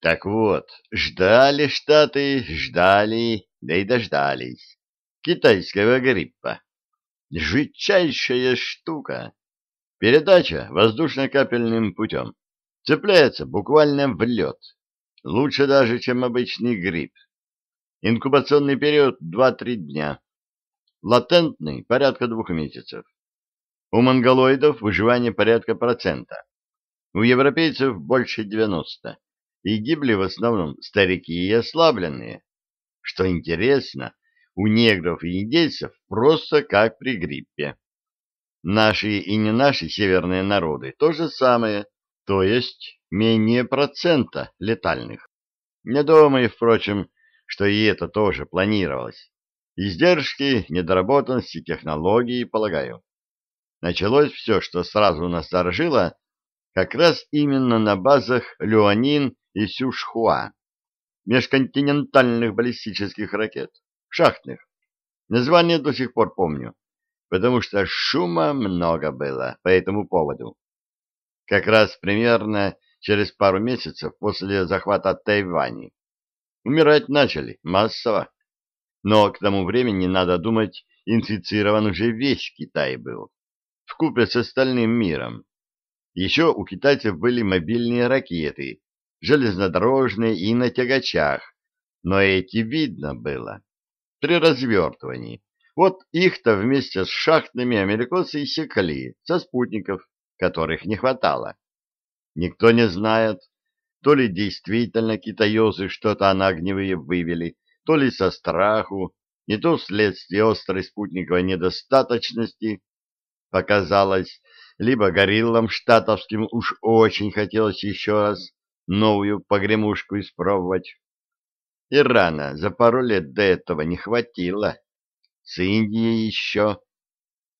Так вот, ждали штаты, ждали, да и дождались. Китайского гриппа. Житчайшая штука. Передача воздушно-капельным путем. Цепляется буквально в лед. Лучше даже, чем обычный грипп. Инкубационный период 2-3 дня. Латентный порядка двух месяцев. У монголоидов выживание порядка процента. У европейцев больше 90. И гибли в основном старики и ослабленные. Что интересно, у негров и индейцев просто как при гриппе. Наши и не наши северные народы то же самое, то есть менее процента летальных. Не думаю, впрочем, что и это тоже планировалось. Издержки, недоработанности технологии, полагаю. Началось все, что сразу насторожило, как раз именно на базах Люанин и Сюшхуа, межконтинентальных баллистических ракет, шахтных. Название до сих пор помню, потому что шума много было по этому поводу. Как раз примерно через пару месяцев после захвата Тайвани. Умирать начали массово. Но к тому времени, надо думать, инфицирован уже весь Китай был, вкупе с остальным миром. Еще у китайцев были мобильные ракеты, железнодорожные и на тягачах, но эти видно было при развертывании. Вот их-то вместе с шахтными американцы и секли со спутников, которых не хватало. Никто не знает, то ли действительно китаёзы что-то на огневые вывели, то ли со страху, не то вследствие острой спутниковой недостаточности, показалось, либо гориллам штатовским уж очень хотелось еще раз новую погремушку испробовать. Рано, за пару лет до этого не хватило. С Индией еще.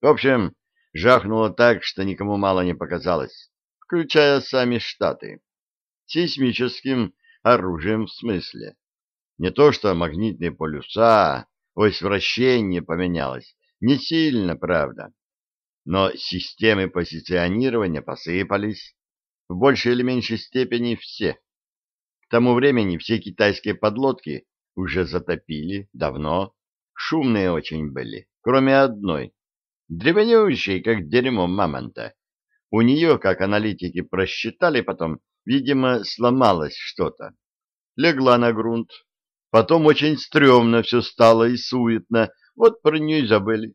В общем, жахнуло так, что никому мало не показалось, включая сами Штаты. Сейсмическим оружием в смысле. Не то что магнитные полюса, ось вращения поменялась. Не сильно, правда. Но системы позиционирования посыпались в большей или меньшей степени все. К тому времени все китайские подлодки уже затопили давно, шумные очень были, кроме одной, древнющей, как дерьмо мамонта. У нее, как аналитики просчитали потом, видимо, сломалось что-то. Легла на грунт. Потом очень стрёмно все стало и суетно. Вот про нее забыли.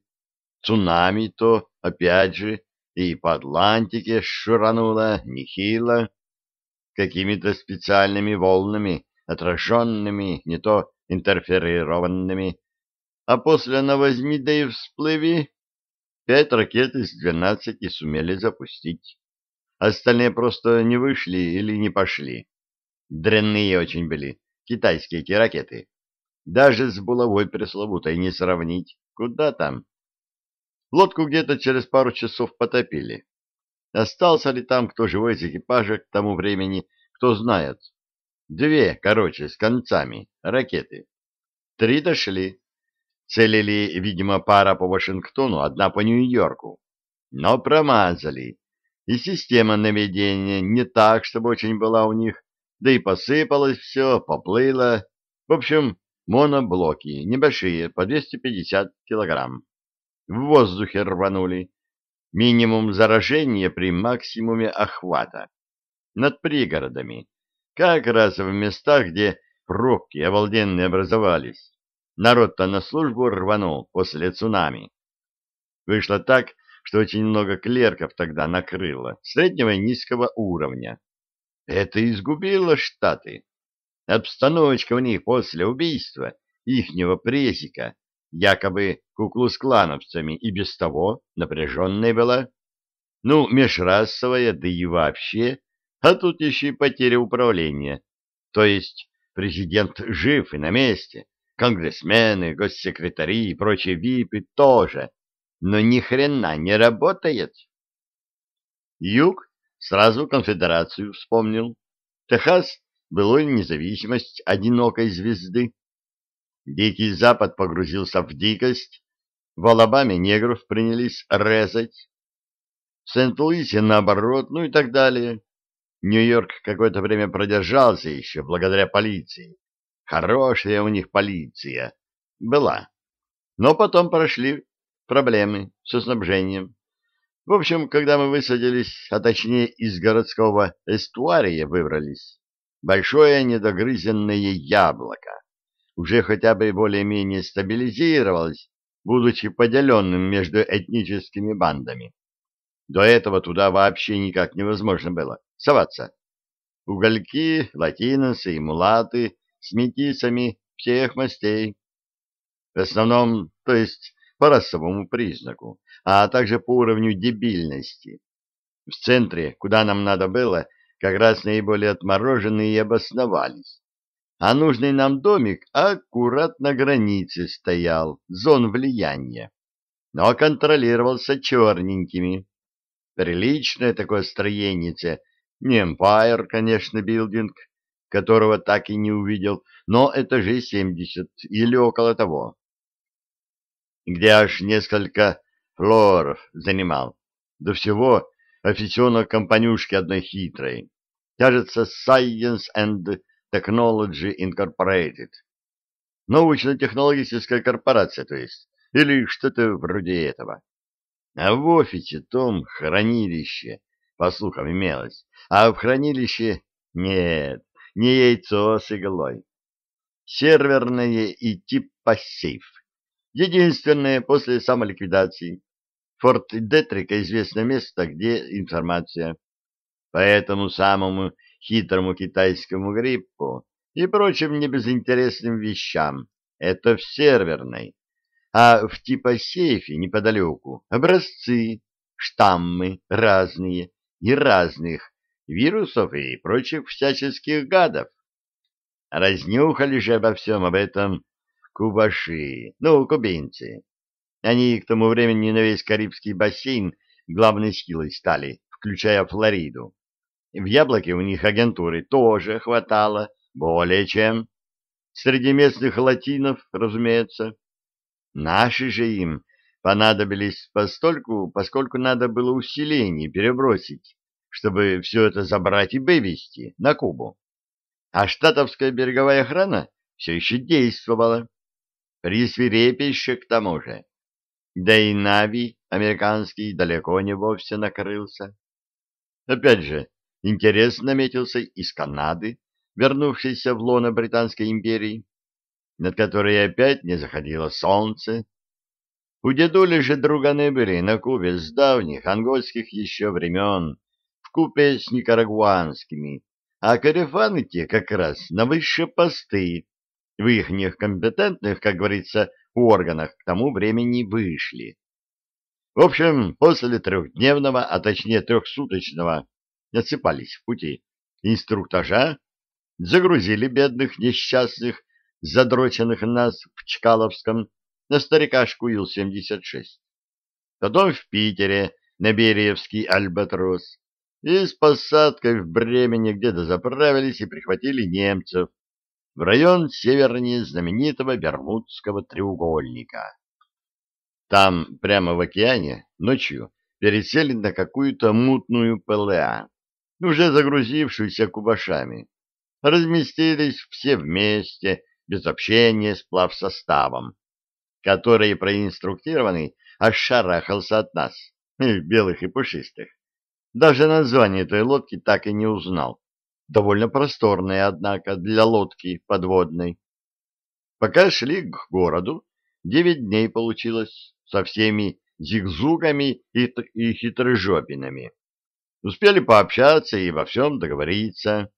Цунами то, опять же, и по Атлантике шурануло нехило, какими-то специальными волнами, отраженными, не то интерферированными, а после на возьми да и всплыви, пять ракет из двенадцати сумели запустить. Остальные просто не вышли или не пошли. Дрянные очень были китайские эти ракеты. Даже с булавой пресловутой не сравнить. Куда там? Лодку где-то через пару часов потопили. Остался ли там кто живой из экипажа к тому времени, кто знает. Две, короче, с концами, ракеты. Три дошли. Целили, видимо, пара по Вашингтону, одна по Нью-Йорку. Но промазали. И система наведения не так, чтобы очень была у них. Да и посыпалось все, поплыло. В общем, моноблоки, небольшие, по 250 килограмм в воздухе рванули. Минимум заражения при максимуме охвата. Над пригородами. Как раз в местах, где пробки обалденные образовались. Народ-то на службу рванул после цунами. Вышло так, что очень много клерков тогда накрыло, среднего и низкого уровня. Это изгубило Штаты. Обстановочка у них после убийства ихнего прессика якобы куклус-клановцами и без того напряженная была. Ну, межрасовая, да и вообще, а тут еще и потеря управления. То есть президент жив и на месте, конгрессмены, госсекретари и прочие випы тоже, но ни хрена не работает. Юг сразу конфедерацию вспомнил. Техас — былой независимость одинокой звезды. Дикий Запад погрузился в дикость, в Алабаме негров принялись резать, в Сент-Луисе наоборот, ну и так далее. Нью-Йорк какое-то время продержался еще благодаря полиции. Хорошая у них полиция была. Но потом прошли проблемы со снабжением. В общем, когда мы высадились, а точнее из городского эстуария выбрались, большое недогрызенное яблоко уже хотя бы более-менее стабилизировалось, будучи поделенным между этническими бандами. До этого туда вообще никак невозможно было соваться. Угольки, латиносы и мулаты с метисами всех мастей. В основном, то есть по расовому признаку, а также по уровню дебильности. В центре, куда нам надо было, как раз наиболее отмороженные и обосновались. А нужный нам домик аккурат на границе стоял, зон влияния, но контролировался черненькими. Приличное такое строение, не Empire, конечно, билдинг, которого так и не увидел, но этажей 70 или около того. Где аж несколько флоров занимал. До всего официально компанюшки одной хитрой. Кажется, Science and Technology Incorporated. Научно-технологическая корпорация, то есть, или что-то вроде этого. А в офисе том хранилище, по слухам, имелось. А в хранилище нет, не яйцо с иглой. Серверное и типа сейф. Единственное после самоликвидации. Форт Детрика известно место, где информация. По этому самому хитрому китайскому гриппу и прочим небезынтересным вещам. Это в серверной а в типа сейфе неподалеку образцы, штаммы разные и разных вирусов и прочих всяческих гадов. Разнюхали же обо всем об этом кубаши, ну, кубинцы. Они к тому времени на весь Карибский бассейн главной силой стали, включая Флориду. В яблоке у них агентуры тоже хватало, более чем. Среди местных латинов, разумеется. Наши же им понадобились постольку, поскольку надо было усиление перебросить, чтобы все это забрать и вывести на Кубу. А штатовская береговая охрана все еще действовала. Присвирепейше к тому же. Да и Нави американский далеко не вовсе накрылся. Опять же, интерес наметился из Канады, вернувшейся в лоно Британской империи над которой опять не заходило солнце. У дедули же друганы были на Кубе с давних ангольских еще времен, в купе с никарагуанскими, а карифаны те как раз на высшие посты, в ихних компетентных, как говорится, органах к тому времени вышли. В общем, после трехдневного, а точнее трехсуточного, отсыпались в пути, инструктажа, загрузили бедных несчастных задроченных нас в Чкаловском на старикашку Ил-76. Потом в Питере на Бериевский Альбатрос. И с посадкой в Бремени где-то заправились и прихватили немцев в район севернее знаменитого Бермудского треугольника. Там, прямо в океане, ночью пересели на какую-то мутную ПЛА, уже загрузившуюся кубашами. Разместились все вместе, без общения с плавсоставом, который проинструктированный аж шарахался от нас, белых и пушистых. Даже название этой лодки так и не узнал. Довольно просторная, однако, для лодки подводной. Пока шли к городу, девять дней получилось, со всеми зигзугами и, и хитрожопинами. Успели пообщаться и во всем договориться.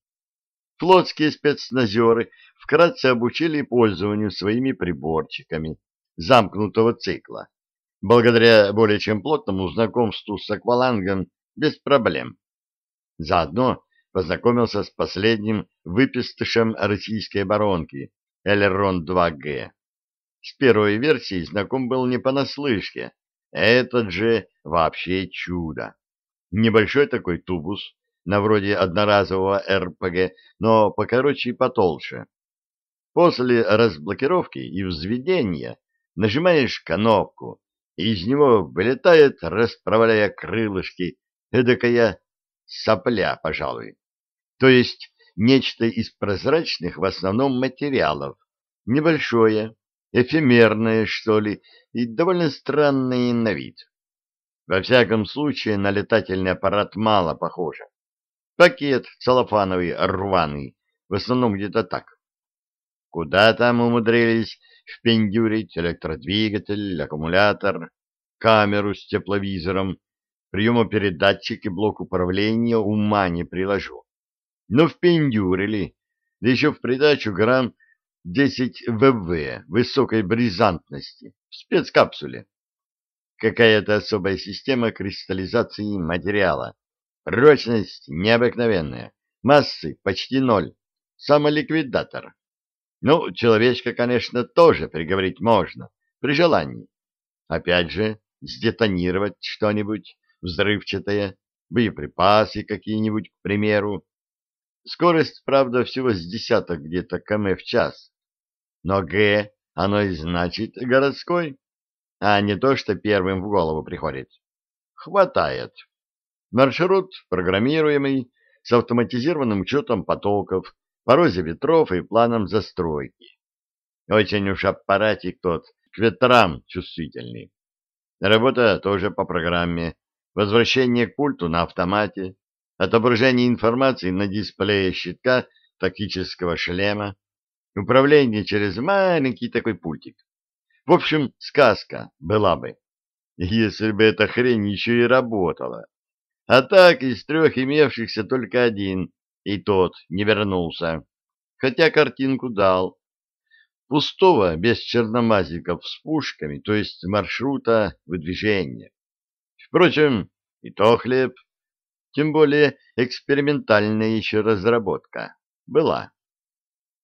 Флотские спецназеры вкратце обучили пользованию своими приборчиками замкнутого цикла, благодаря более чем плотному знакомству с аквалангом без проблем. Заодно познакомился с последним выпистышем российской оборонки Элерон-2Г. С первой версией знаком был не понаслышке, этот же вообще чудо. Небольшой такой тубус, на вроде одноразового РПГ, но покороче и потолще. После разблокировки и взведения нажимаешь кнопку, и из него вылетает, расправляя крылышки, эдакая сопля, пожалуй, То есть нечто из прозрачных в основном материалов, небольшое, эфемерное, что ли, и довольно странное на вид. Во всяком случае, на летательный аппарат мало похоже. Пакет целлофановый, рваный, в основном где-то так. Куда там умудрились впендюрить электродвигатель, аккумулятор, камеру с тепловизором, приемопередатчик и блок управления ума не приложу. Но впендюрили, да еще в придачу грамм 10 ВВ высокой бризантности в спецкапсуле. Какая-то особая система кристаллизации материала. Прочность необыкновенная, массы почти ноль, самоликвидатор. Ну, человечка, конечно, тоже приговорить можно, при желании. Опять же, сдетонировать что-нибудь взрывчатое, боеприпасы какие-нибудь, к примеру. Скорость, правда, всего с десяток где-то км в час. Но Г, оно и значит городской, а не то, что первым в голову приходит. Хватает. Маршрут программируемый, с автоматизированным учетом потоков, порозе ветров и планом застройки. Очень уж аппаратик тот к ветрам чувствительный. Работа тоже по программе. Возвращение к пульту на автомате. Отображение информации на дисплее щитка тактического шлема. Управление через маленький такой пультик. В общем, сказка была бы, если бы эта хрень еще и работала. А так из трех имевшихся только один, и тот не вернулся, хотя картинку дал. Пустого, без черномазиков с пушками, то есть маршрута выдвижения. Впрочем, и то хлеб, тем более экспериментальная еще разработка была.